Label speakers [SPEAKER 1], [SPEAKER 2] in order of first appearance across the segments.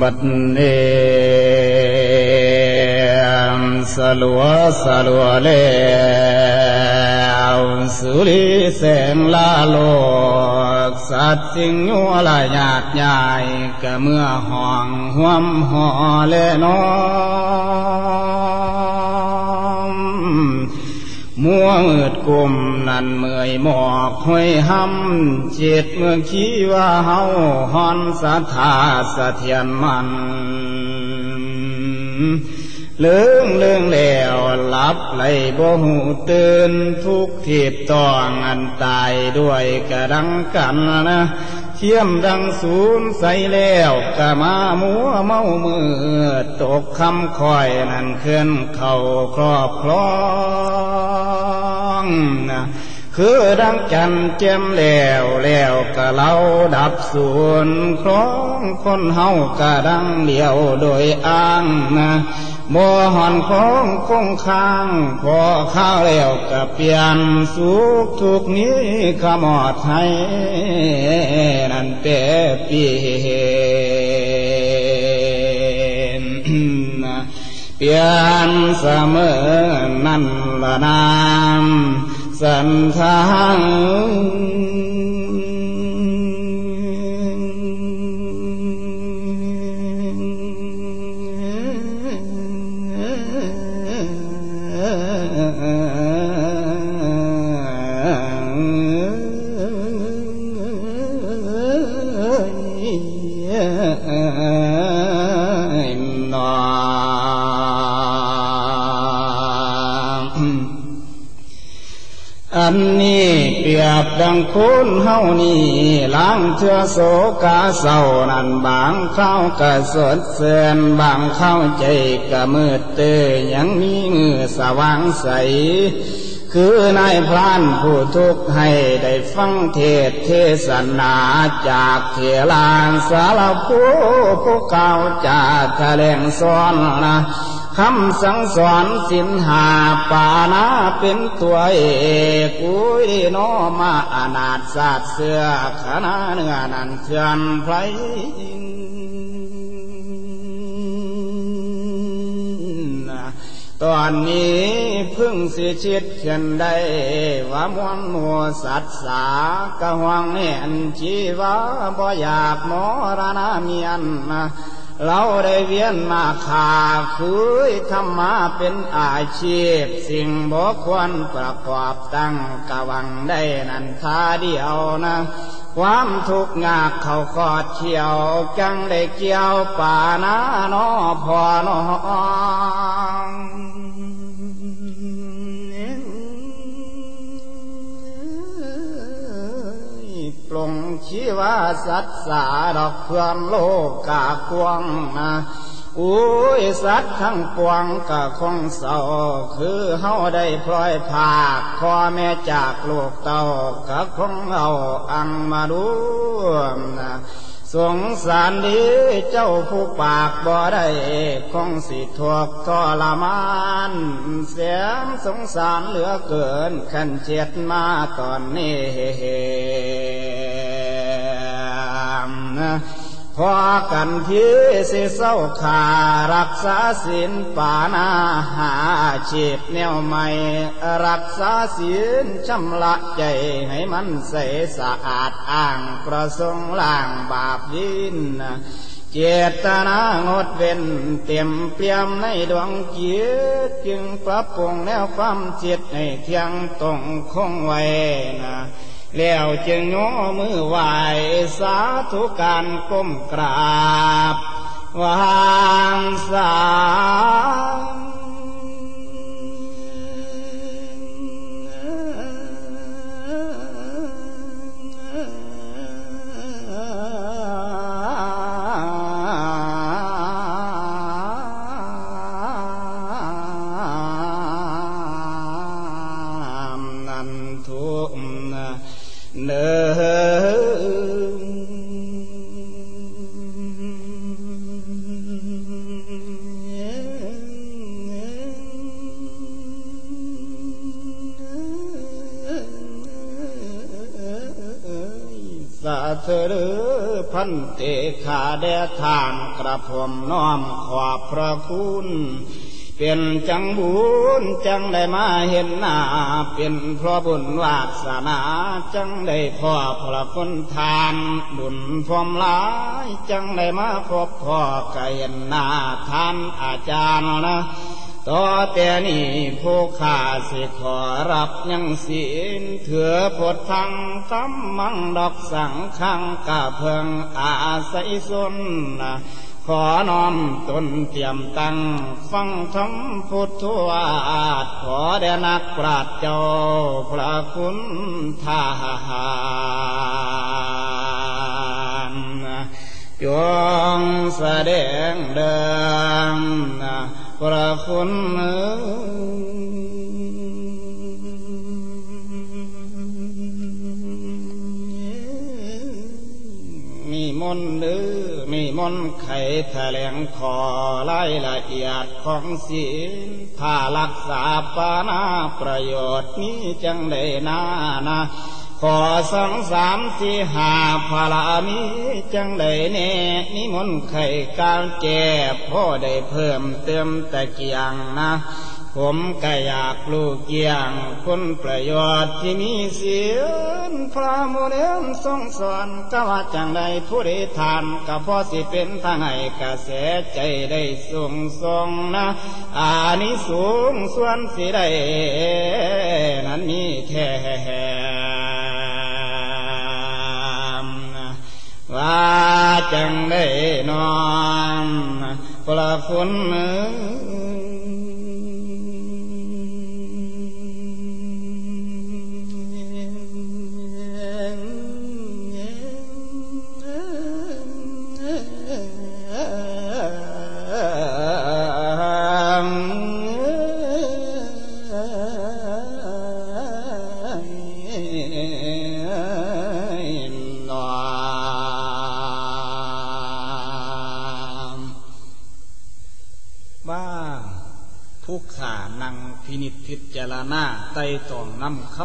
[SPEAKER 1] บัดเนมสลัวสลัวเลวสุริแสงลาโลกสัตสิงยัวละหยาดใหญ่กะเมื่อห่องห่วมห่อเลนอ มัวมืดกุมนั่นเมื่อยหมอกห้อยห้ำจิตเมืองขี้ว่าเฮาฮอนสะทาสะเทียนมันเลื่องเลื่องแล้วหลับไหลบ่หูตื่นทุกทีบต้องอันตายด้วยกระดังกันนะ เทียมดังศูนใสแล้วกะมามัวเมามือตกคำคอยนั่นเคลื่อนเข่าครอบครองนะคือดังจันเจมแล้วแล้วกะเล่าดับส่วนคล้องคนเฮากะดังเดียวโดยอ้างนะ บ่หอนของคงค้างพอข้าวแล้วกะเปลี่ยนสุขทุกนี้ขมอดให้นั่นเปเปลี่ยนเปลี่ยนเสมอนั่นละนามสันทาง บดังคุณเฮานี่ล้างเชื่อโศกาเศร้านั่นบางเข้ากะสดเสือนบางเข้าใจกะมืดเตยยังมีมือสว่างใส คือนายพรานผู้ทุกข์ให้ได้ฟังเทศเทศนาจากเทลานสารผู้ผู้เก่าจากแถลงสอนนะ คำสั่งสอนสินหาปานาเป็นตัวเอกอุ้ยนอมาอนาถศาสตร์เสือขนาเนื้อนันเชือนไพรตอนนี้พึ่งสิชิดเขียนได้ ว่ามวนมัวสัตสากะหวังเน่นชีวาบ่อยากมรณะเมียนน เราได้เวียนมาขาคุยธรรมาเป็นอาชีพ สิ่งบ่ควรประกอบตั้งกะวังได้นันทาเดียวนะ ความทุกข์ยากเขาขอดเขียว จังได้เกี่ยวป่านาน้อพอน้อ ลงชีวาสัตสาดอกเพื่อนโลกกาควงนะอุ้ยสัตว์ทั้งปวงกะคงเศร้าคือเฮาได้พลอยผากพ่อแม่จากลูกเต่ากะคงเอาอังมาดูนะ สงสารดีเจ้าผู้ปากบ่ได้คงสิทวกทรมาน เสียงสงสารเหลือเกินขันเจ็ดมาตอนนี้ พอกันที่สิเศร้าขารักษาศีลปานาหาชีพแนวใหม่ รักษาศีลชำระใจให้มันใสสะอาดอ่างประสงค์ล่างบาปยินเจตนางดเว้นเต็มเปี่ยมในดวงจิตจึงปรับปรุงแนวความจิตให้เที่ยงตรงคงไว้นะ แล้วจึงโน้มือไหวสาธุการก้มกราบวางสาง เธอหรือพันเตขาแดทานกระผมน้อมขอบพระคุณเป็นจังบุญจังได้มาเห็นหน้า เป็นเพราะบุญวาสนาจังได้พ่อพระคุณทานบุญพรมหลายจังได้มาพบพ่อกเห็นหน้าท่านอาจารย์นะ ต่อแต่นี้ผู้ข้าสิขอรับยังศีลเถือพดทังคำมังดอกสังขังกะเพิงอาศัยสนนะขอน้อมตนเตรียมตั้งฟังธรรมพุทธวาทขอแด่นักปราชญ์เจ้าพระคุณทาหารจงแสดงเดิม พระคุณมีมนต์หรือมีมนต์ไขแถลงขอรายละเอียดของศีลถ้ารักษาปานาประโยชน์นี้จังได้นานา ขอสองสามสี่หาพาลามีจังไดแน่นิมนต์ไข่การแก่พ่อได้เพิ่มเติมตะเกียงนะ ผมก็อยากลูกเกียงคุณประโยชน์ที่มีเสียนพระโมเดลทรงสอนก็ว่าจังใดผู้ใดทานก็พอสิเป็นทางให้กระแสใจได้สูงทรงนะอานิสูงส่วนสิได้นั้นมีแท้ ว่าจังได้นอนพละคุณไ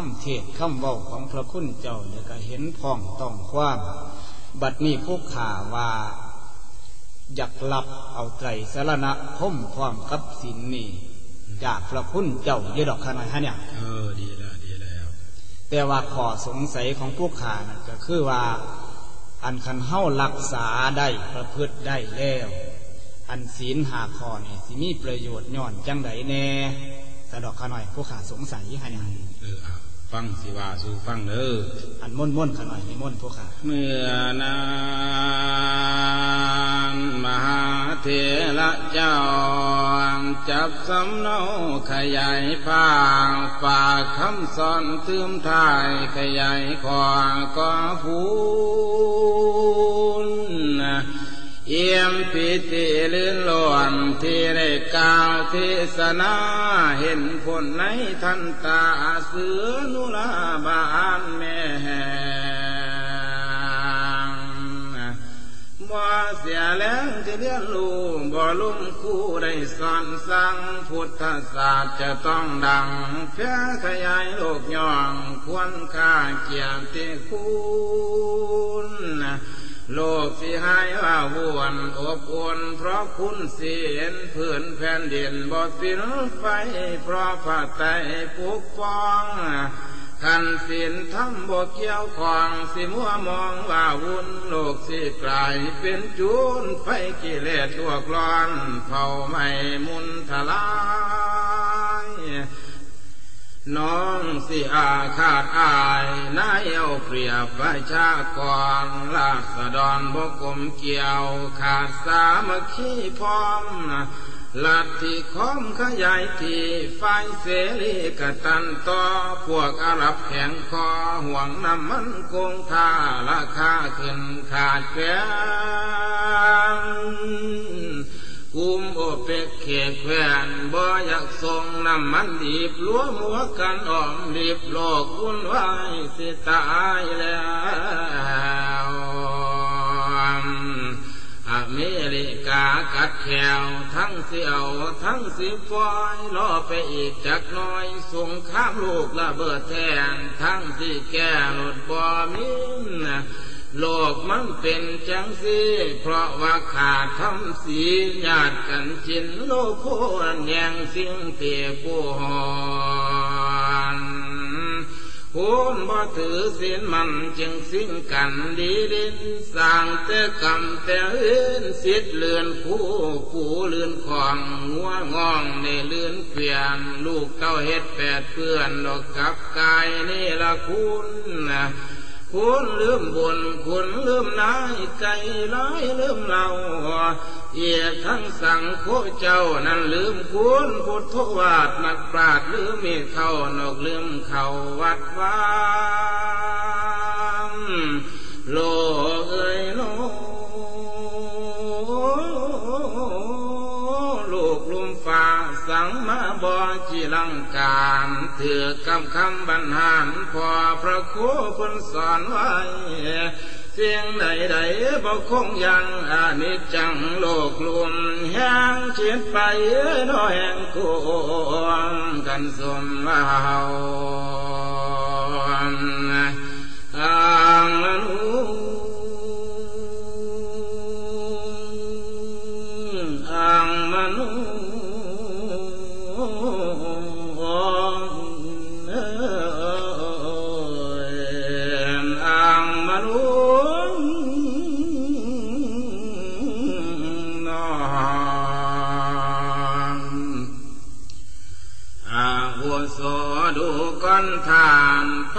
[SPEAKER 1] คำเทศคำเว้าของพระคุณเจ้าเนี่ยก็เห็นพ้องต้องความ บัดนี้พวกข่าว่าอยากหลับเอาใจสารณะพมความกับสินนี่จากพระคุณเจ้าเยอะดอกขนาดฮะเนี่ย
[SPEAKER 2] เออดีแล้วดีแล้ว
[SPEAKER 1] แต่ว่าขอสงสัยของพวกข่านะก็คือว่า อันคันเฮ้ารักษาได้ประพฤติได้แล้ว อันศีลหาคอนี่สิมีประโยชน์ย้อนจังไดแน่แต่ดอกขาหน่อยผู้ขาสงสัยให้เนี่ย
[SPEAKER 2] เออ ฟังสิว่าสู่ฟังเด้อ
[SPEAKER 1] อันม่นม่นขาหน่อยในม่นผู้ขา
[SPEAKER 2] เมื่อนานมหาเถระเจ้า จับสำเนาขยายภาคฝากคำสอนตืมทายขยายขวาก็พูน เอี่ยมปิติลื่นลวนที่ได้กล่าวเทศนาเห็นผลในทันตาเสือนุลาบานแม่บ่เสียแล้วที่เรียนรู้บ่ลุ่มคู่ได้สอนสั่งพุทธศาสตร์จะต้องดัง เพื่อขยายโลกย่องควรค่าเกียรติคุณ โลกสิหายว่าวนอบอุ่นเพราะคุณเสียนพื้นแผ่นดินบอดสินไฟ เพราะผ้าไตปกป้องขันสินทำบกเกี่ยวของสิมัวมองว่าวุ่นโลกสิกลายเป็นจูนไฟกิเลสลวกร้อนเผาไม่มุนทลาย น้องสิอาขาดอายนายเอาเปรียบประชากรลาสดอนบกมเกี่ยว ขาดสามัคคีพร้อมลัทธิคอมขยายที่ไฟเสรีกตันต่อพวกอาหรับแข็งคอห่วงน้ำมันคงท่าราคาขึ้นขาดแคลน กุมโอเป็กเขกแฟนบ่อยากส่งน้ำมันดีบลัวมัวกันอ่อมดีบโลกวุ่นวายสิตายแล้วอเมริกากัดแขวทั้งเสียวทั้งสิฟอยรอไปอีกจักน้อยส่งข้ามลูกระเบิดแทนทั้งที่แก่หลุดบ่มิน โลกมันเป็นจังสีเพราะว่าขาดทำสีญาติกันชินโลกโคแยงสิ่งเตียกูหอนพูนบ่ถือศีลมันจึงสิ้นกันดีดินสร้างแต่กรรมแต่เอื้นสิทเลือนคู่ผู้เลือนของงัวงองในเลือนเปลี่ยน ลูกเต้าเฮ็ดแปดเพื่อนดอกกับกายนี่ละคุณนะ คุณลืมบุญคุณลืมนายไก่ร้ายลืมเราเอียทั้งสั่งโคเจ้านั้นลืมคุณพุทธวาดนักปราดลืมมีเข้านอกลืมเข้าวัดวามโลเอ้ย บอจีลังการเถือกำคำบรรหารพอพระครูพนสอนไว้เสียงใดใดบ่คงยังอานิจจังโลกลวมแห้งเฉียดไปน้อยแห่งกวงกันสมเอาอางมน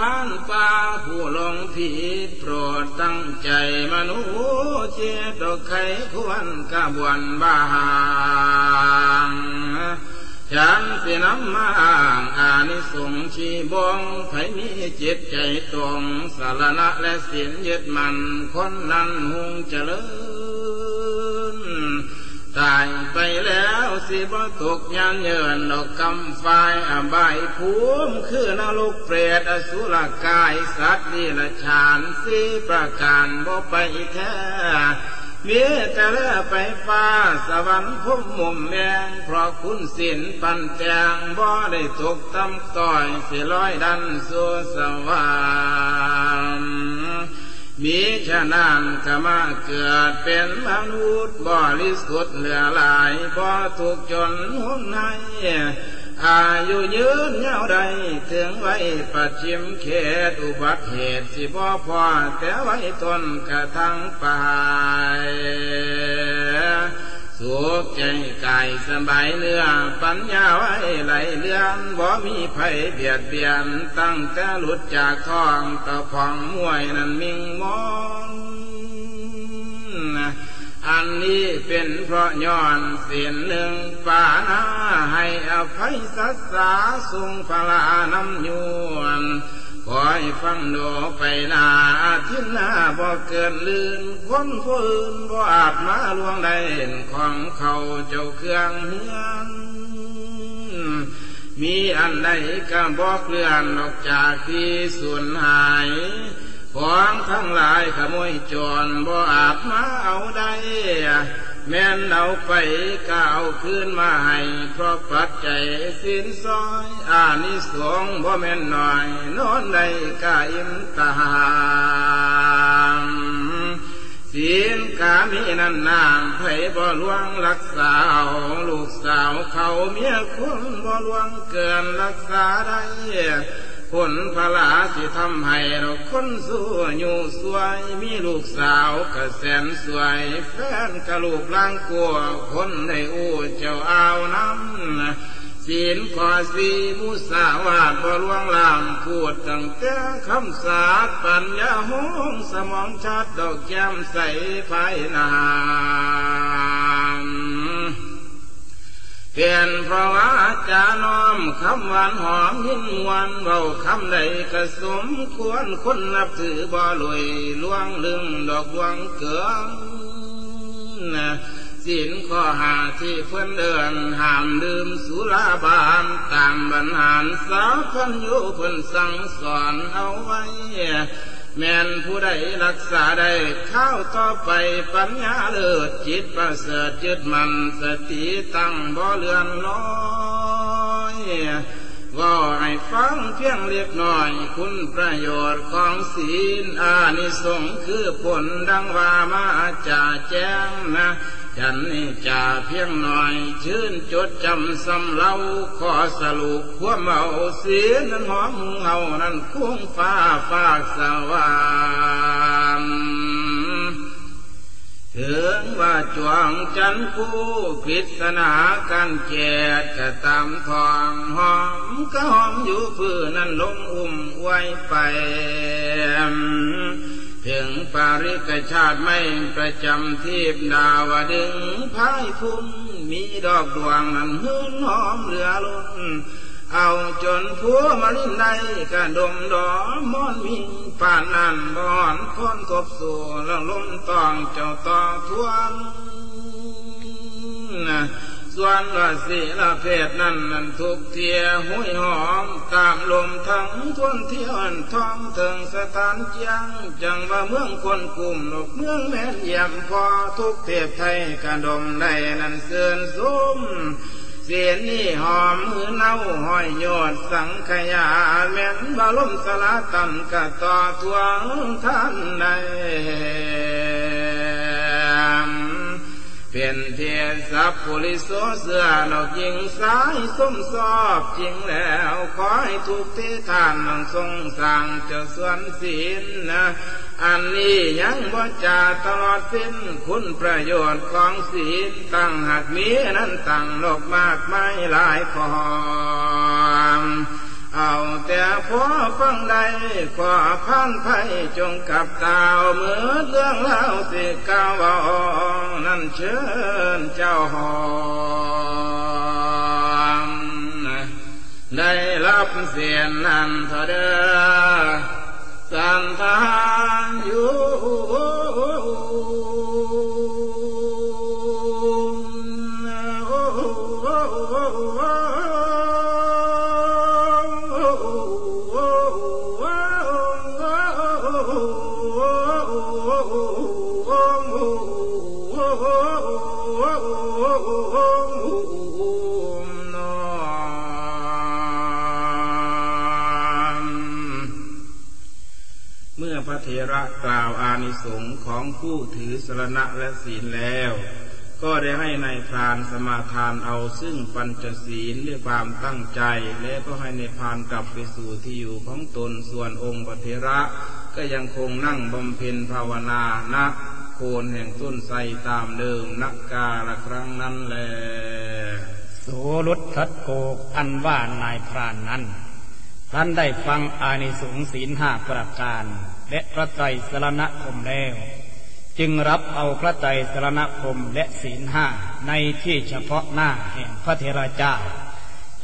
[SPEAKER 2] านพันฟ้าผู้ลงผิดโปรดตั้งใจมนุษย์เจตกไขควรกระบวนบางฉันสินำมาอ้างอานิสงส์ชีบงไผมีจิตใจตรงสารณะและศีลยึดมันคนนั้นหุงเจริญ ตายไปแล้วสิบ่ตกยันเยินดอกกำไฟอบายภูมิคือนรกเปรตอสุรกายสัตว์นิรชานสีประการบ่ไปแท้มีแต่เลือไปฟ้าสวรรค์พุ่มมุมแมงเพราะคุณสินปันแจงบ่ได้ตกตำต่อยสิลอยดันสู่สวรรค์ มีฉะนั้นก็มาเกิดเป็นมนุษย์บริสุทธิ์เหลือหลายบ่ถูกจนหุ่นให้อายุยืนยาวใดถึงไว้ปัจฉิมเขตอุบัติเหตุสิบ่พอแต่ไว้ตนกระทั่งไป สุขใจกายสบายเนื้อปัญญาไว้ไหลเลื่อนบ่มีภัยเบียดเบียนตั้งแต่หลุดจากท้องตะพองมวยนั้นมิงมองอันนี้เป็นเพราะย้อนเสียนหนึ่งป่านาให้อภัยสัสสาสุงพลานำยวน ขอให้ฟังโดไปนาทินนาบ่เกินลื่นคนฝืนบ่อาจมาลวงได้ของเขาเจ้าเครื่องเฮือนมีอันใดก็บอกเลื่อนออกจากที่สูญหาย ของทั้งหลายขโมยจรบ่อาจมาเอาได้ แม่นเอาไปก็เอาคืนมาให้เพราะปัจจัยสินซอย อานิสงส์บ่แม่นหน้อยนอนใดก็อิ่มตามศีลกามีนันนางไผบ่ลวงรักษาเอาลูกสาวเขาเมียคุณบ่ลวงเกินรักษาได้ ผลพลาสิทำให้เราคนสู้อยู่สวยมีลูกสาวก็แสนสวย แฟนกะลูกล่างกลัวคนในอู้เจ้าอาน้ำศีลขอสีมุสาวาทบ่ลวงลามพูดตั้งแต่คำสาดปัญญาหงสมองชัดดอกแก้มใสภายนาม เป็นเพราะว่าจะน้อมคำหวานหอมยิ่งวันเบาคำใดก็สมควรคนนับถือบ่ลอยล่วงลืมดอกดวงเกินนะสินข้อหาที่เพื่อนเดินห้ามดื่มสุราบานตามบรรหารสาวพันยุเพื่อนสั่งสอนเอาไว้ แม่นผู้ใดรักษาได้ข้าวต่อไปปัญญาเลิศจิตประเสริฐยึดมันสติตั้งบ่เลือนลอยว่าให้ฟังเพียงเล็กน้อย คุณประโยชน์ของศีลอานิสงค์คือผลดังว่ามาจาแจ้งนะ ฉันจ่าเพียงหน่อยชื่นจดจำสำเล่าขอสรุปพวเมาเสียนั้นหอมเงานั้นคุ้งฟ้าฟากสว่างถึงว่าจวงจันผู้พิศนาการแก่กะตามทองหอมก็หอมอยู่พื้นนั้นลงอุ้มไว้ไป ถึงปาริกชาติไม่ประจำทีบดาวดึงพายพุ่มมีดอกดวงนั้นหืนหอมเหลือล้นเอาจนผัวมาลินในกระดมดอมอนมิงป่านนันบอนพ้นกบสู่ลงล้มตองเจ้าตองทวนนะ ส่วนว่าสีละเพศนั้นนั้นทุกเทียหุยหอมตามลมทั้งทวนเที่ยวท้องถึงสถานเจียงจังว่าเมืองคนกลุ่มนกเมืองแม่นเยี่ยมพอทุกเทพไทยกระดมได้นั้นเสื่อนซุมเสียนี่หอมมือเน่าห้อยยอดสังขยาแม่นบาลมสลาตันกะต่อทวงท่านใด เป็นเทียสัพพุริโสเสือนอกยิงสายส้มสอบจริงแล้วขอให้ทุกที่ท่านนังทรงสั่งจ้าส่วนศีลนะอันนี้ยังบ่จาตลอดสิ้นคุณประโยชน์ของศีลตั้งหักมีนั้นตั้งโลกมากไม่หลายคอม เอาแต่พอฟังได้ขอพันไพ่จงกับตาวเมื่อเรื่องเล่าสิกาวองนั่นเชิญเจ้าหอมได้รับเสียงนั้นเถอเดสันทานอยู่ ล่าวอานิสงส์ของผู้ถือสรณะและศีลแล้ว ก็ได้ให้ในายพรานสมาทานเอาซึ่งปัญจศีลด้วยความตั้งใจ และก็ให้ในายพรานกลับไปสู่ที่อยู่ของตนส่วนองค์พระเถระก็ยังคงนั่งบำเพ็ญภาวนาณโคนแห่งต้นไทรตามเดิมนักกาละครั้งนั้นแล
[SPEAKER 1] โสรุทัดโกกอันว่านายพรานนั้นท่านได้ฟังอานิสงส์ศีลห้าประการ และพระไตรสรณคมแล้ว จึงรับเอาพระไตรสรณคมและศีลห้าในที่เฉพาะหน้าแห่งพระเทราเจ้า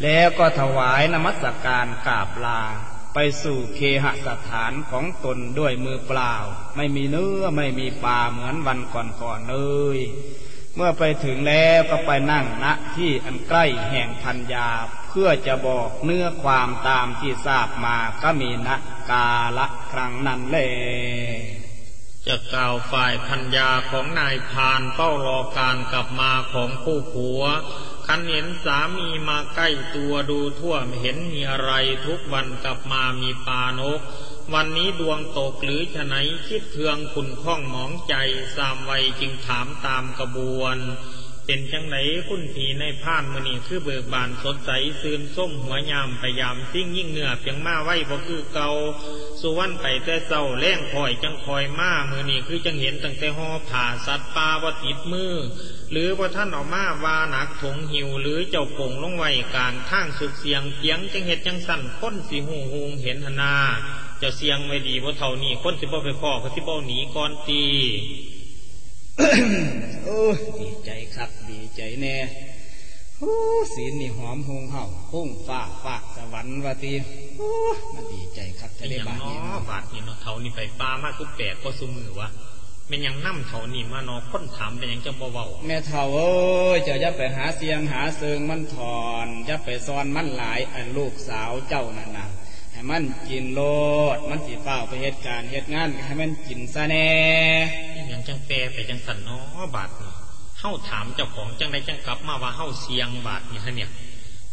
[SPEAKER 1] แล้วก็ถวายนมัสการกราบลาไปสู่เคหสถานของตนด้วยมือเปล่า ไม่มีเนื้อไม่มีปลาเหมือนวันก่อนๆเลย เมื่อไปถึงแล้วก็ไปนั่งณที่อันใกล้แห่งพันยาเพื่อจะบอกเนื้อความตามที่ทราบมาก็มีณ กาละครั้งนั้นเล
[SPEAKER 3] จะกล่าวฝ่ายพัญญาของนายพานเฝ้ารอการกลับมาของผู้ผัว คันเห็นสามีมาใกล้ตัวดูทั่วมเห็นมีอะไรทุกวันกลับมามีปานก วันนี้ดวงตกหรือฉไหนคิดเทืองขุนข้องหมองใจสามวัยจึงถามตามกระบวน เป็นจังไหนคุณผีในพานมือนี่คือเบิกบานสดใสซืนส้มหัวยามพยายามซิ่งยิ่งเหนือเพียงมาไว้บ่คือเกาสุวรรณไปแต่เศร้าแรงคอยจังคอยมามือนี่คือจังเห็นตั้งแต่ห่อผ่าสัตว์ปลาว่าติดมือ หรือว่าท่านออกมาวาหนักถงหิวหรือเจ้าป่งลงไว้กลางทางสุดเสียงเพียงจังเห็ดจังสั่นค้นสีหูหงเห็นหนาเจะเสียงไม่ดีว่าเท่านี้คนสิบ่ไปพ่อเขาสิบ่หนีก่อนตี
[SPEAKER 1] โอ้ยดีใจครับ ดีใจแน่โอ้ศีลนี่หอมหงเห่าพุ่งฟ้าฝากสวรรค์วาตีโอ้มันดีใจครับจะ
[SPEAKER 3] เป็น
[SPEAKER 1] ได้
[SPEAKER 3] อย่าง
[SPEAKER 1] บาท
[SPEAKER 3] น้อ
[SPEAKER 1] นี้
[SPEAKER 3] บาทนี่เนาะเท่านี่ไปปลามากกุแปลกก็สุมือวะเป็นอย่างน้ำเท่านี่มาเนาะคนถามเป็นอย่างจังบ่เว้า
[SPEAKER 1] แม่เท่าเอ้ยเจ้าอย่าไปหาเสียงหาเซิงมันถอนอย่าไปซ้อนมันหลายอันลูกสาวเจ้านั่นนะให้มันกินโลด มันสิเฝ้าไปเหตุการณ์เหตุงานก็ให้มันกินซะแน่
[SPEAKER 3] เป็น อย่างจังแปลไปจังสันเนาะบาทนี่เฮาถามเจ้าของจังใดจังกลับมาว่าเฮาเสียงบาทนี่ฮะเนี่ย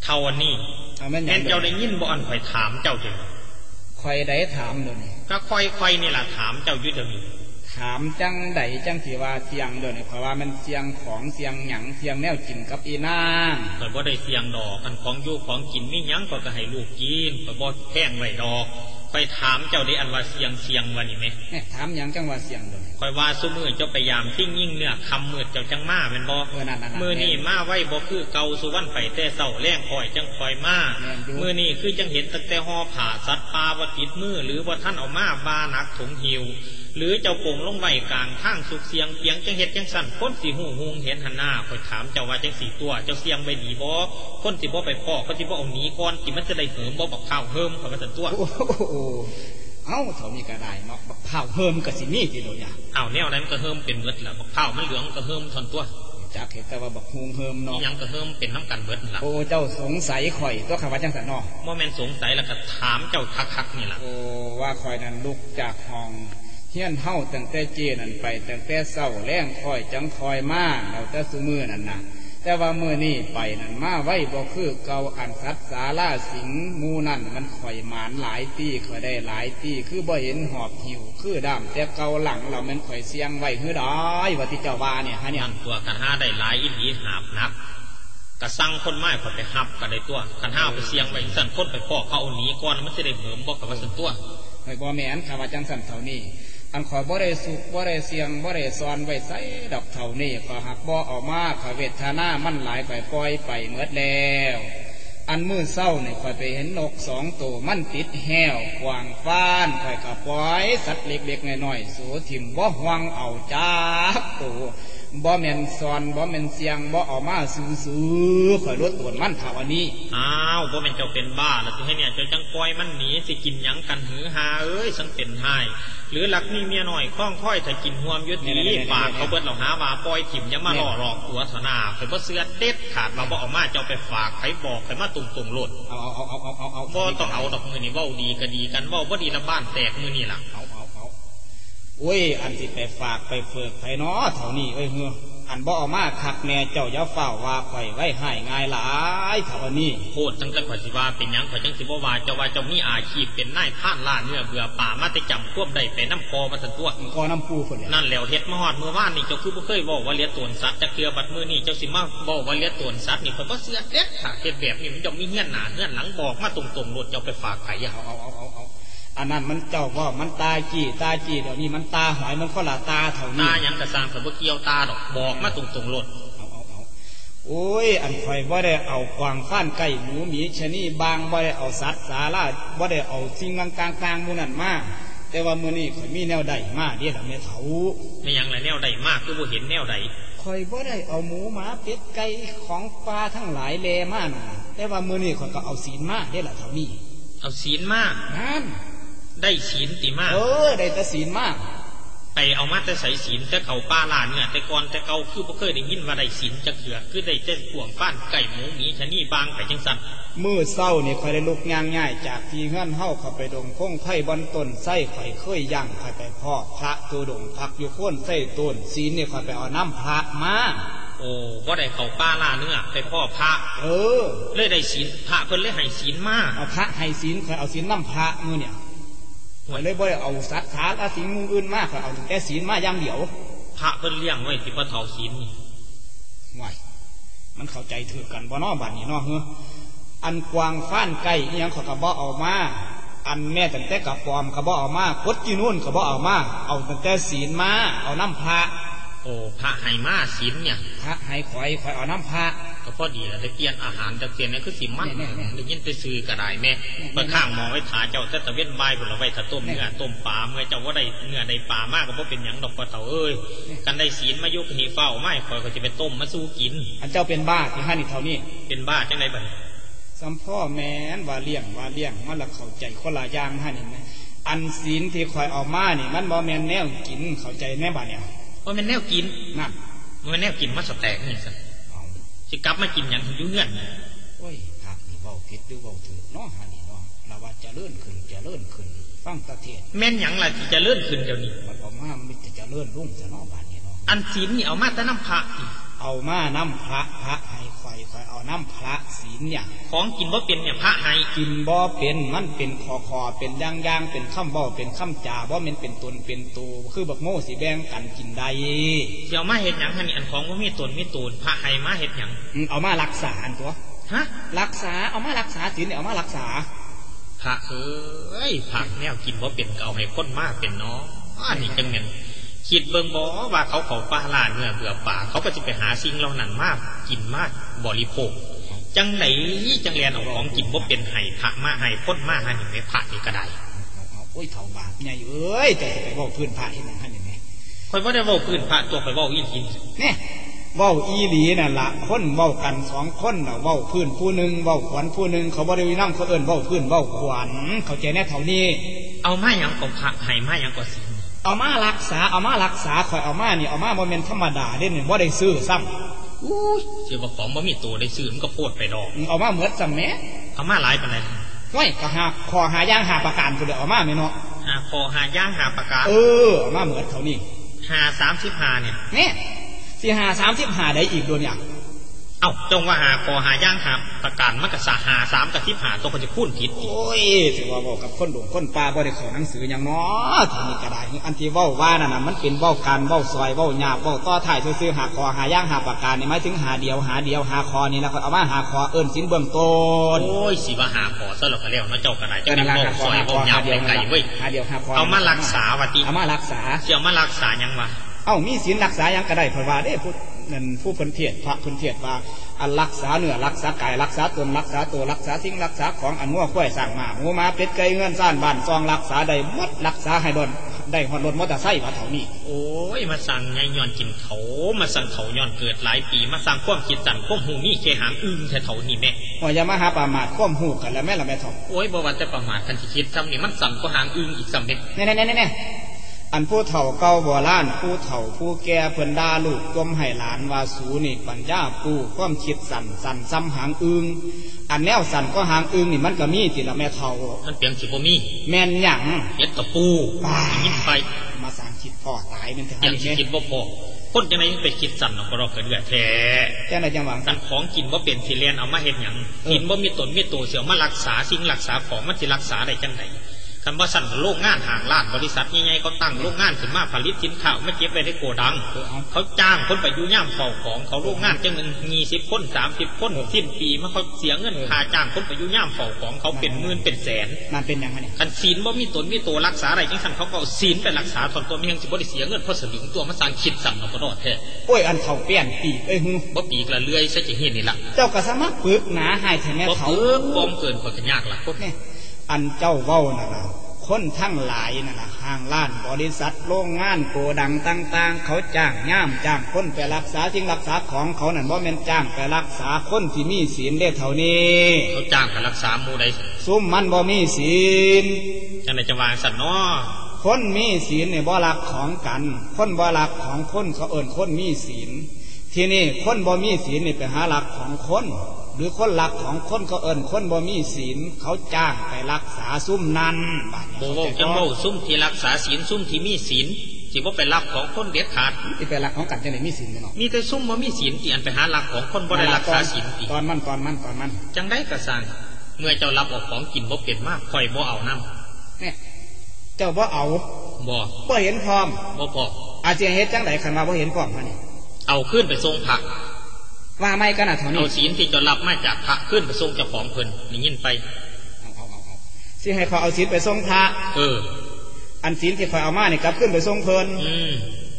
[SPEAKER 3] เท่านี้
[SPEAKER 1] เอาแม่นหยั
[SPEAKER 3] แม่
[SPEAKER 1] ง
[SPEAKER 3] นเจ้าได้ยินบ่อันข่อยถามเจ้าเดี๋ยวนี้
[SPEAKER 1] คอยได้ถามเดี๋ยวนี้
[SPEAKER 3] ก็ค่อยๆนี่ล่ะถามเจ้าอยู่เดี๋ยวนี้
[SPEAKER 1] ถามจังใดจังสิว่าเสียงเดี๋ยวนี้เพราะว่ามันเสียงของเสียงหยังเสียงแนวกินกับอีนาง
[SPEAKER 3] ข่อยบ่ได้เสียงดอกอันของอยู่ของกินมีหยังก็ก็ให้ลูกกินข่อยบ่แพงไว้ดอก ข่อยถามเจ้าได้อันว่าเสียงเสียงว่านี่แหม
[SPEAKER 1] แม่ถามหยังจังว่าเสียงเดี๋ยวนี้
[SPEAKER 3] ข่อยว่าซุมื้อเจ้าพยายามทิ้งยิ่งเนื้อคำมืดเจ้าจังมาแม่นบ่
[SPEAKER 1] เออนั่นๆๆ
[SPEAKER 3] มื้อนี้มาไว้บ่คือเก่าสุวรรณไปแต่เช้าแรงข่อยจังข่อยมา
[SPEAKER 1] แม่นอยู่
[SPEAKER 3] มื้อนี้คือจังเห็นตั้งแต่ห่อผ้าสัตว์ป่าบ่ติดมือหรือบ่ท่านเอามาบาหนักถุงหิว หรือเจ้าโป่งลงไว้กลางทางสุกเสียงเปียงจังเฮ็ดจังสั่นคนสิฮู้ฮูงเห็นหันหน้าข่อยถามเจ้าว่าจังสีตัว เจ้าเสียงไว้ดีบ่คนสิบ่ไปพ้อคนสิบ่เอาหนีก่อนสิมันจะได้เหิมบ่บักข้าวเหิมข่อยว่าซั่นตัว
[SPEAKER 1] โอ้โหเอ้าเท่านี้ก็ได้เนาะบักเผาวเฮิมกับสิมีติโดยา
[SPEAKER 3] อ้าวแนวใดมันก็เหิมเป็นเบิดล่ะบักข้าวมันเหลืองก็เหิมทอนตัว
[SPEAKER 1] จักเห็นแต่ว่าบักฮวงเฮิม
[SPEAKER 3] อี
[SPEAKER 1] เนาะ
[SPEAKER 3] หยังก็เหิมเป็นน้ำกันเบิดล่ะ
[SPEAKER 1] โอ้เจ้าสงสัยข่อยตัวข้าว่าจังสันเนาะ
[SPEAKER 3] บ่แม่นสงสัยแล้วก็ถามเจ้าคักๆนี่ล่ะ
[SPEAKER 1] โอ้ว่าข่อยนั้นลุกจากห้อง เฮียนเฮาตั้งแต่เจนั่นไปตั้งแต่เศร้าแรงข่อยจังคอยมาเราแต่ซุมือนั่นนะแต่ว่ามือนี่ไปนั่นมาไว้บ่คือเก่าอันสัตว์สาราสิงหมูนั่นมันข่อยหมานหลายตีข่อยได้หลายตีคือบ่เห็นหอบหิว คือดำแต่เก่าหลังเรามันข่อยเสียงไว้คือดอยว่าที่เจ้าว่าเนี่ยฮะเนี่ย
[SPEAKER 3] นั่นตัวกันห้าได้หลายอีหลีหาบนักก็สั่งคนไม้คนไปหับก็ได้ตัวกันห้าเอาไปเสียงไว้สั่นคนไปพ่อเขาเอาหนีก่อนมันจะได้เหิมบอกกับว่าสันตัว
[SPEAKER 1] ข่อยบ่แม่นข้าว่าจังสันเท่านี้ อันขอยบ่ได้สุกบ่ได้เสียงบ่ได้ซอนไว้ใส่ดอกเท่านี้ขอหักบ่ออกมาขอเวทนามันหลายไปปล่อยไปเมื่อแล้ว อันมือเศร้าเนี่ยคอยไปเห็นนกสองตัวมันติดแห้วกวางฟ้านคอยก็ปล่อย สัตว์เล็กๆน้อยๆสูถิ่มบ่ห่วงเอาจากตัว บ่แม่นซอนบ่แม่นเสียงบ่เออกมาซื่อๆข่อยลดตัวมันเท่าอันนี้
[SPEAKER 3] อ้าวว่าเป็นเจ้าเป็นบ้าแล้วที่ให้เนี่ยเจ้าจังปล่อยมันหนีสิกินหยังกันหือหาเอ้ยสันเป็นหายหรือหลักมีเมียหน่อยคล้องค่อยถ้ากินหวมยุติปากเขาเบิดเราหาว่าปล่อยถิ่มอยังมาล่อหลอกตัวธนาเคยบ่เสือเด็ดขาดมาบ่เอามาเจ้าไปฝากใครบอกใครมาตุ่มตุ่มๆโลด
[SPEAKER 1] เอาเอาเอาเอาเอาเอา
[SPEAKER 3] บ่ต้องเอาดอกมือนี่เว้าดีก็ดีกันเว้าบ่ดีละบ้านแตกมือนี่ล่ะ
[SPEAKER 1] เอาเอาเอา โอ้ย อันที่ไปฝากไปเฟิกไปนาะเท่านี้เอ้ยเฮืออันบ่อามาคักแน่เจ้าอย่าเฝ้าว่าข่อยไว้ให้ง่ายหลายเท่านี้
[SPEAKER 3] โคตรจังแต่ข่อยสิว่าเป็นหยังข่อยจังสิบ่ว่าเจ้าว่าเจ้ามีอาชีพเป็นนายท่านล่าเนื้อเบื่อป่ามาแต่จำควบได้ไปน้ำคอมาสันตัว
[SPEAKER 1] มันก็น้ำปูคน
[SPEAKER 3] นั่นแล้วเฮ็ดมาฮอดเมื่อวานนี่เจ้าคือบ่เคยบอกว่าเลี้ยตัวสัตว์จะเกลือบัดมือนี่เจ้าสิมาบอกว่าเลี้ยตัวสัตว์นี่ข่อยบ่เชื่อเด็ดค่ะเฮ็ดแบบนี้มันจะมีเฮียหนาเฮียหลังบอกมาตรงๆโลดเจ้าไปฝากไผอะ
[SPEAKER 1] เอาเอาเอาเอา อาอันนั้นมันเจ้าว่ามันตาจี้ตาจี้เดี๋ยวนี้มันตาหอยมันคนละตาเท่านี้
[SPEAKER 3] ตาหยังกระสร้างข่อยบ่เกี่ยวตาดอกบอกมาตรงๆโลด
[SPEAKER 1] เอาเอาเอาโอ้ย อันข่อยบ่ได้เอาควางฟ้านไก่หมูหมีชะนีบางบ่ได้เอาสัตว์สาราบ่ได้เอาสิ่งกลางๆกลางๆหมูนั่นมาแต่ว่ามื้อนี้ข่อยมีแนวใดมาเดี๋ยวล่ะแม่เฒ่า
[SPEAKER 3] ไม่หยังไรแนวใดมากคือบ่เห็นแนวใด
[SPEAKER 1] ข่อยบ่ได้เอาหมูหมาเป็ดไก่ของปลาทั้งหลายแลมานะแต่ว่ามื้อนี้ข่อยก็เอาศีลมาได้ละเท่านี้
[SPEAKER 3] เอาศีลมา
[SPEAKER 1] นั่น
[SPEAKER 3] ได้ศีลติมา
[SPEAKER 1] เออ ได้แต่ศีลมา
[SPEAKER 3] ไปเอามาแต่ใส่ศีลแต่เขาป้าลาเนี่ยแต่ก่อนแต่เก่าคือบ่เคยได้ยินว่าได้ศีลจักเถื่อคือได้แต่พวงฟ้านไก่หมูหมีชะนี่บางไปจังซั่น
[SPEAKER 1] มื้อเช้านี่ข่อยได้ลุกย่างง่าย จากที่เฮือนเฮาเข้าไปดงพงไผ่บอนต้นไส้ข่อยเคยย่างข่อยไปพ่อพระตัวดงพักอยู่โคนไส้ต้นศีลนี่ข่อยไปเอาน้ำพระมา
[SPEAKER 3] โอ้บ่ได้เขาป้าลาเนื้อไปพ่อพระ
[SPEAKER 1] เออ
[SPEAKER 3] เลยได้ศีลพระเพิ่นเลยให้ศีลมา
[SPEAKER 1] เอาพระให้ศีลข่อยเอาศีลน้ำพระมื้อเนี่ย ข่อยเลยบ่ได้เอาสัตว์ขาและสิ่งอื่นมาข่อยเอาแต่ศีลมาอย่างเดียว
[SPEAKER 3] พระเพิ่นเลี้ยงไว้ที่พระเฒ่าศีลนี่
[SPEAKER 1] ห่วยมันเข้าใจถือกันบ่เนอบัดนี้เนาะเฮ้ออันกวางฟ้านไก่อิหยังเขาก็บ่เอามา อันแม่ตั้งแต่กับปอมเขาบ่เอามากดจีนู่นเขาบ่เอามา เอาตั้งแต่ศีลมา เอาน้ำพระ
[SPEAKER 3] โอ้พระให้มาศีลเนี่ย
[SPEAKER 1] พระให้ข่อยข่อยเอาน้ำพระ
[SPEAKER 3] ก็พอดีแล้วได้เปลี่ยนอาหารจากเปลี่ยนนี่คือสิมัน
[SPEAKER 1] แน่ๆๆ
[SPEAKER 3] ได้ยินไปซื้อก็ได้แม่เมื่อข้างหมอไว้ถาเจ้าแต่ตะเว้นบายพุ่นเอาไว้ถ้าต้มเนื้อต้มปลาเมื่อเจ้าว่าได้เนื้อได้ปลามากก็บ่เป็นหยังดอกปลาเฒ่าเอ้ยกันได้ศีลมายุกให้เฝ้าไม่ข่อยก็จะไปต้มมาสู้กิน
[SPEAKER 1] อันเจ้าเป็นบ้าที่ห้านี่เท่านี้
[SPEAKER 3] เป็นบ้าจังไดบัดนี้
[SPEAKER 1] สัมพ่อแม่นว่าเลี้ยงว่าเลี้ยงมันละเข้าใจคนละอย่างห้านี่ไหมอันศีลที่ข่อยเอามานี่ มันบ่แม่นแนวกินเข้าใจแน่บ่เนี่ย
[SPEAKER 3] ว่ามันแนวกิน
[SPEAKER 1] นั่น
[SPEAKER 3] มันแนวกินมาสแต็กนี่สิ
[SPEAKER 1] เอา
[SPEAKER 3] สิกลับมากินหยังถึงอยู่เงื่อน
[SPEAKER 1] โอ้ยภาคนี่เว้าผิดหรือเว้าถูกเนาะห้านี่เนาะเราว่าเจะเลื่อนขึ้นเจะเลื่อนขึ้นฟังตะเทศ
[SPEAKER 3] แม่นหยังล่ะที่จะเลื่อนขึ้นเดี๋ยวนี้
[SPEAKER 1] มันออกมามันจะเจะเลื่อนรุ่งจะเนาะบาดนี้เนาะ
[SPEAKER 3] อันศีลนี่เอามาแต่น้ำพระนี่
[SPEAKER 1] เอามาน้ำพระพระให้ ข่อยข่อยเอาน้ำพระศีลเนี่ย
[SPEAKER 3] ของกินว่าเป็นเนี่ยพระให้
[SPEAKER 1] กินบ่เป็นมันเป็นคอคอเป็นย่างย่างเป็นข้ามบ่เป็นข้ามจ่าบ่แมันเป็นตนเป็นตูคือบักโม่สีแบ่งกันกินได้
[SPEAKER 3] เดี๋ยวมาเห็ดหยังฮันนี่อันของว่ามีตนมีตูนพระให้มาเห็ดหยัง
[SPEAKER 1] อืมเอามารักษาอันตัว
[SPEAKER 3] ฮะ
[SPEAKER 1] รักษาเอามารักษาศีลเนี่ยเอามารักษา
[SPEAKER 3] พระเอ้ยผักแนวกินว่าเป็นก็เอาให้คนมากเป็นเน้องอันนี้จังเงิน คิดเบิ่งบ่ว่าเขาเขาป่าล่าเนื้อเบื่อป่า เขาก็จะไปหาสิ่งเหล่านั้นมาก กินมากบริโภค จังไหนจังเรียนเอาของกินว่าเป็นไห้พระมาไห้พ้นมาหันนี่ไม่พระนี่ก็ได้
[SPEAKER 1] เอาโอ้ยเถ่าบาปใหญ่เอ้ยจะไปบอกพื้นพระที่นั่นท่านอย่างนี้
[SPEAKER 3] คอยว่าได้เว่าพื้นพระตัวคอยเว่าอินทิน
[SPEAKER 1] เนี่ยเว้าอีหลีนั่นละคนเว้ากันสองคนน่ะเว้าพื้นผู้หนึ่งเว้าขวัญผู้หนึ่งเขาบริวิน้ำเขาเอิ้นเว้าพื้นเว้าขวัญเขาใจแน่เท่านี้
[SPEAKER 3] เอามาอย่างก็พระไห้มาอย่างก็ศีล
[SPEAKER 1] เอามารักษาเอามารักษาคอยเอามานี่เอามาบ่แม่นธรรมดาเด่นบ่ได้ซื้อซ้
[SPEAKER 3] อู้ยเชื่อว่าของบ่มีตัวได้ซื้อมันก็โพดไปดอกำ
[SPEAKER 1] เอามาเหมือนซ้ำแหม่
[SPEAKER 3] เอามาหลายปานใด
[SPEAKER 1] ไว้ก็หาขอหาย่างหาประการกูเด้อเอามาแม่เนาะ
[SPEAKER 3] หาคอหาย่างหาปากกา
[SPEAKER 1] เออเอามาเหมือนเท่านี้
[SPEAKER 3] หาสามสิบหาเนี่ย
[SPEAKER 1] เนี่ยสิหาสามสิบหาได้อีกโดนอย่าง
[SPEAKER 3] เอ้าจงว่าหาคอหาย่างหาปากกามันก็สาหาสามกับสิบหาตัวคนจะพูดผิดอีก
[SPEAKER 1] โอ้ยถือว่าบอกกับคนหลวงคนปลาบ่ได้เขอหนังสืออย่างเนาะทีนี้ก็ได้อันที่เว้าว่านั่นน่ะมันเป็นเว้าการเว้าซอยเว้าหยาบเว้าต่อถ่ายซื่อๆหาคอหาย่างหาประการนี่หมายถึงหาเดียวหาเดียวหาคอนี่นะเอามาหาคอเอิ้นสินเบื้องต้น
[SPEAKER 3] โอ้ยสิว่าหาขอซะแล้วก็แล้วเนาะเจ้าก็ได้
[SPEAKER 1] ก็
[SPEAKER 3] จะ
[SPEAKER 1] นั่
[SPEAKER 3] เป็น
[SPEAKER 1] นละ
[SPEAKER 3] โล
[SPEAKER 1] หากคอ
[SPEAKER 3] ซอย
[SPEAKER 1] หาค
[SPEAKER 3] บ่
[SPEAKER 1] อยา
[SPEAKER 3] ว
[SPEAKER 1] หาเดียว
[SPEAKER 3] ไกลๆเว้ย
[SPEAKER 1] หาเดียวหาคอ
[SPEAKER 3] เอามารักษาวะติ
[SPEAKER 1] เอามารักษา
[SPEAKER 3] เสี่ยวมารักษาหยังวะ
[SPEAKER 1] เอ้ามีศีลรักษาหยังก็ได้เพราะว่าเด้ผู้ นั่นผู้เพิ่นเทศน์พระเพิ่นเทศน์ว่าอันรักษาเนื้อรักษากายรักษาตนรักษาตัวรักษาสิ่งรักษาของอันงัวกล้วยสร้างมาหมูมาเป็ดไก่เงินซ่านบ้านซองรักษาได้หมดรักษาให้ดนได้ฮอดรถมอเตอร์ไซค์ว่าเท่านี้
[SPEAKER 3] โอ้ยมาสั่งไงย้อนกินเขามาสั่งเขาย้อนเกิดหลายปีมาสั่งความคิดสั่นความหูมีเคหางอึ้งแท้เท่านี่แม่
[SPEAKER 1] ว่าอย่ามาหาประมาทความหูกันแล้วแม่ละแม่ทอง
[SPEAKER 3] โอ้ยบ่ว่าแตประมาทกันทีคิดซ้ำนี่มันสั่งก็หางอึ้งอีกซ้ำเด็ก
[SPEAKER 1] แน่แน่แน่แน่ อันผู้เฒ่าเก่าโบราณผู้เฒ่าผู้แก่เพิ่นด่าลูกจมให้หลานว่าสูนี่ปัญญาปูความคิดสั่นสั่นซ้ำหางอึงอันแนวสั่นก็หางอึงนี่มันก็มีติละแม่เฒ่า
[SPEAKER 3] มันเปียงสิบ่มี
[SPEAKER 1] แม่นหยัง
[SPEAKER 3] เฮ็ดตะปู
[SPEAKER 1] ว้า
[SPEAKER 3] ยินไป
[SPEAKER 1] มาสร้างคิดพ่อตายเป็นเท่า
[SPEAKER 3] ยัง
[SPEAKER 1] นี้
[SPEAKER 3] สิ
[SPEAKER 1] แม่
[SPEAKER 3] คิดบ่พอคนจังไดไปคิดสั่นเนาะก็รอกกระเดือแท้
[SPEAKER 1] แค่ไหนจังหวัง
[SPEAKER 3] สั่งของกินบ่เป็นสิเรียนเอามาเฮ็ดหยังกินบ่มีตนมีตัวเสียวมารักษาสิ่งรักษาของมันสิรักษาได้จังได คำว่าสั่นโรงงานห่างลาดบริษัทใหญ่ๆเขาตั้งโรงงานขึ้นมาผลิตสินค้ามาเก็บไว้ในโกดัง
[SPEAKER 1] เออเอา
[SPEAKER 3] เขาจ้างคนไปอยู่ย่ามเฝ้าของเขาโรงงานจังเงินยี่สิบคนสามสิบคนสิ้นปีมาเขาเสียเงินค่าจ้างคนไปอยู่ย่ามเฝ้าของเขาเป็นหมื่นเป็นแสน
[SPEAKER 1] นั่นเป็นหยังไงเนี่ย
[SPEAKER 3] คันศีลบ่มีตนมีตัวรักษาอะไรจังสันเขาก็เอาศีลไปรักษาทนตัวมีแห่งสิบ่ได้เสียเงินเพราะสลึงตัวมาสร้างคิดสั่นเอาก็รอดแท้
[SPEAKER 1] โอ้ยอันเฒ่าเปลี่ยนปีกเอ้ยฮึ
[SPEAKER 3] บ่ปีกละเลื่อยซะจะเห็นนี่ล่ะ
[SPEAKER 1] เจ้าก็สามารถปึกหนาหายแทนแม่
[SPEAKER 3] บ่
[SPEAKER 1] เฒ่า
[SPEAKER 3] เพิ่มปอมเกินกว่ากันยากล่ะพวก
[SPEAKER 1] เนี่ย อันเจ้าเว้านั่นล่ะคนทั้งหลายนั่นล่ะห้างล้านบริษัทโรงงานโกดังต่าง ๆ เขาจ้างย่ามจ้างคนไปรักษาสิ่งรักษาของเขานั่นบ่แม่นจ้างไปรักษาคนที่มีศีลได้เท่านี้
[SPEAKER 3] เขาจ้างไปรักษาหมู่ใด
[SPEAKER 1] ซุ่มมันบ่มีศีล
[SPEAKER 3] จังไดจะวางสันเนาะ
[SPEAKER 1] คนมีศีลเนี่ยบ่รักของกัน คนบ่รักของคนเขาเอิ้นคนมีศีล ทีนี้คนบ่มีศีลนี่ไปหารักของคน หรือคนรักของคนเขาเอิ้นคนบ่มีศีลเขาจ้างไปรักษาซุ่มนั้นบาดนี้
[SPEAKER 3] บ่เว้าจังเว้าซุ่มที่รักษาศีลซุ่มที่มีศีลสิบ่ไปรับของคนเด็ดขาด
[SPEAKER 1] ที่ไปรักของกันจังได๋มีศีลแม่นเนาะ
[SPEAKER 3] มีแต่ซุ่มบ่มีศีลที่อันไปหารักของคนบ่ได้รักษาศีลติ
[SPEAKER 1] ตอนมันตอนมันตอนมัน
[SPEAKER 3] จังได้กระสร้างเมื่อเจ้ารับเออกของกินบ่เป็นมากค่อยบ่เอาน้
[SPEAKER 1] เนี่ยเจ้าบ่เอาำ
[SPEAKER 3] บ่
[SPEAKER 1] บ่เห็นพร้อม
[SPEAKER 3] บ่พอ
[SPEAKER 1] อาจจะเฮ็ดจังไดคันว่าบ่เห็นพร้อมมานี่
[SPEAKER 3] เอาขึ้นไปทรงผัก
[SPEAKER 1] ว่าไม่กันน่ะเท่า
[SPEAKER 3] เอา
[SPEAKER 1] นี้
[SPEAKER 3] ศีลที่เจ้ารับมาจากพระขึ้นไปทรงเจ้าของเพิ่นนี่ยินไป
[SPEAKER 1] เอาเอาเอาเอาสิให้เขาเอาศีลไปส่งพระ
[SPEAKER 3] เออ
[SPEAKER 1] อันศีลที่ข่อยเอามานี่กลับขึ้นไปส่งเพิ่น
[SPEAKER 3] อืม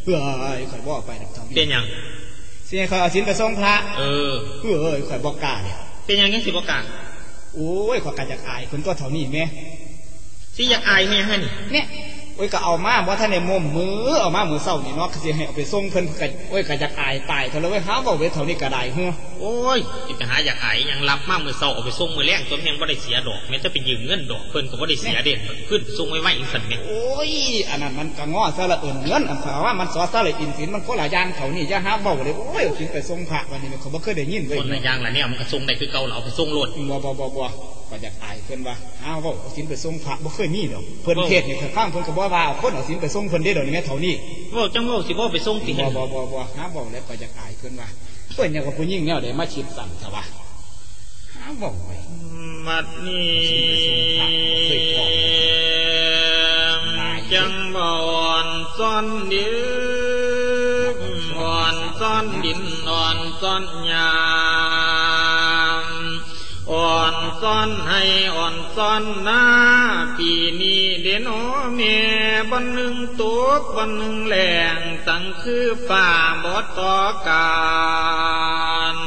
[SPEAKER 1] เพื่อไอ้ข่อยบ่ไปดอกเท่านี้
[SPEAKER 3] เป็นหยัง
[SPEAKER 1] สิให้ข่อยเอาศีลไปส่งพระ
[SPEAKER 3] เออ
[SPEAKER 1] เพื่อเอ้ยข่อยบ่กล้าเนี่ย
[SPEAKER 3] เป็นหยังยังสิบ่กล้า
[SPEAKER 1] โอ้ยข่อยก็อยากอายคนตัวเท่านี้แม่
[SPEAKER 3] สิอยากอายแม่ให้นี่
[SPEAKER 1] เนี่ย โอ้ยก็เอามาบ่ทันได้มุมมือเอามามือเช้านี่เนาะก็สิให้เอาไปส่งเพิ่นก็โอ้ยก็อยากอายตายเท่าเลยเว้ยหาเว้าไว้เท่านี้ก็ได้เฮ้อ
[SPEAKER 3] โอ้ยสิไปหาอยากอายหยังรับมามื้อเช้าเอาไปส่งมื้อแรงจนแฮงบ่ได้เสียดอกแม้แต่ไปยืมเงินดอกเพิ่นก็บ่ได้เสียเด่นขึ้นไปส่งไว้ไว้อีกสั่นแม่
[SPEAKER 1] โอ้ยอันนั้นมันก็ง้อซะละเอินเงินอันข่อยว่ามันสอซะละอินสินมันคนละอย่างเขานี่อย่าหาเว้าเลยโอ้ยเอาสิไปส่งพระวันนี้เขาบ่เคยได้ยินเว้ย
[SPEAKER 3] คนละอย่างละเนี่ยมันก็ส่งได้คือเก่าเราเอาไปส่งโลด
[SPEAKER 1] บ่บ่บ่บ่ไปก็จะอาย เพิ่นว่าอ้าวเอาสินไปส่งพระบ่เคยมีดอกเพิ่นเทศนี่ข้างเพิ่นก็บ่ว่าเอาคนเอาสินไปส่งเพิ่นได้ดอกนี่แม่เท่านี้
[SPEAKER 3] เว่าจังเว่าสิบ่ไปส่งติ
[SPEAKER 1] บ่บ่บ่บ่หาบ่แล้วก็จะอายเพิ่นว่าเพิ่นยังกับผู้หญิงแนวใดมาชิดสั่นซะว่าหาบ่ไว้
[SPEAKER 3] มัดนี้จังบ่อนซ่อนดินอ่อนซ่อนดินอ่อนซ่อนยาม อ่อนซ่อนให้อ่อนซ่อนหน้า ปีนี้เดนโอเมบันหนึ่งตุกบันหนึ่งแหลงสังคือฝ่าบอต่อการ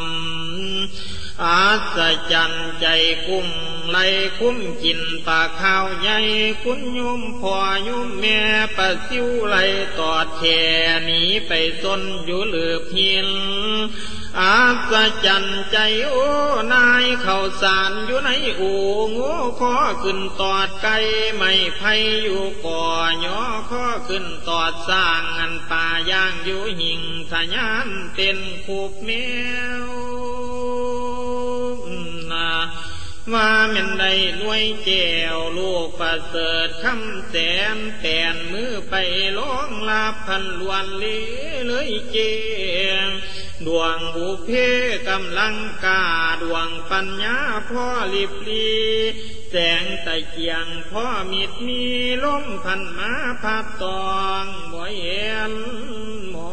[SPEAKER 3] อาศจันใจกุ้มไหลคุ้มกินปากข้าวใหญ่คุณยุมพ่อยุมแม่ปะซิวไหลตอดแท่หนีไปซนอยู่เหลือบหิน อาศจันใจโอ้นายเข้าสารอยู่ในอู่งูข้อขึ้นตอดไก่ไม่ไผอยู่ก่อย่อข้อขึ้นตอดสร้างอันป่าย่างอยู่หิงทะยานเป็นคูบแมวนาว่าแม่นได้หน่วยแจวลูกประเสริฐคำแสนแตนมือไปร้องลาพันลวนเลเลยเจง ดวงบุเพกำลังกาดวงปัญญาพ่อลิบลีแสงตะเกียงพ่อมิดมีลมพันมาพัดตองบ่เห็นหมอ